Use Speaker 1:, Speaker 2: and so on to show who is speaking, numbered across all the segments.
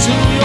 Speaker 1: to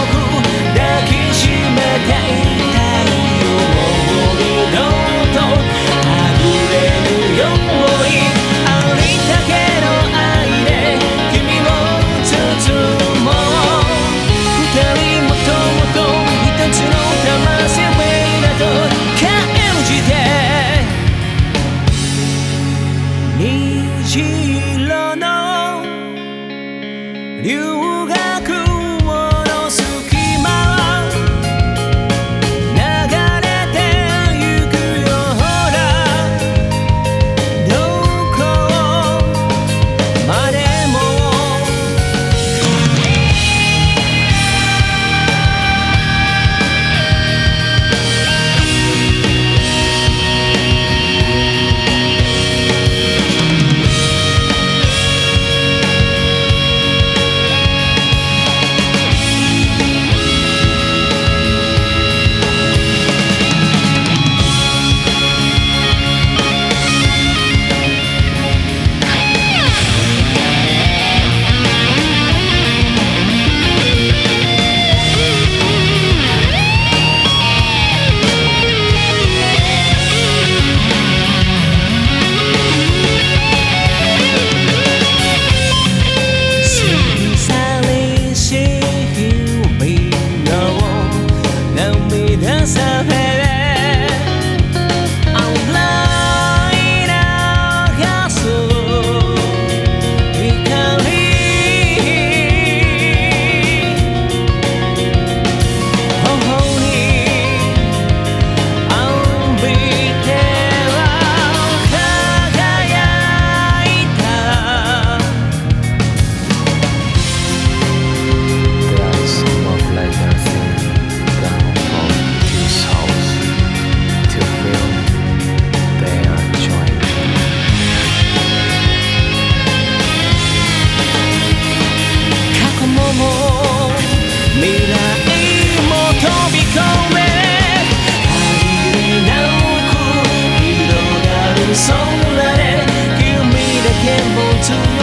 Speaker 1: this let it give me the gamble too.